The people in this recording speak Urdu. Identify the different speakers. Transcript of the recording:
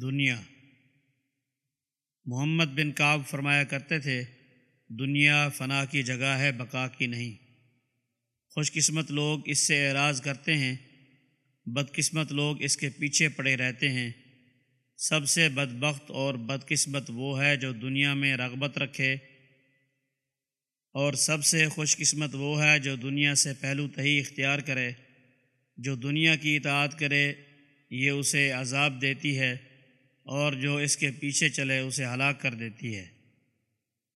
Speaker 1: دنیا۔ محمد بن کعب فرمایا کرتے تھے، دنیا فنا کی جگہ ہے، بقا کی نہیں۔ خوش قسمت لوگ اس سے اعراض کرتے ہیں، بدقسمت لوگ اس کے پیچھے پڑے رہتے ہیں۔ سب سے بدبخت اور بدقسمت وہ ہے جو دنیا میں رغبت رکھے۔ اور سب سے خوش قسمت وہ ہے جو دنیا سے پہلو تہی اختیار کرے۔ جو دنیا کی اطاعت کرے، یہ اسے عذاب دیتی ہے۔ اور جو اس کے پیچھے چلے اسے ہلاک کر دیتی ہے۔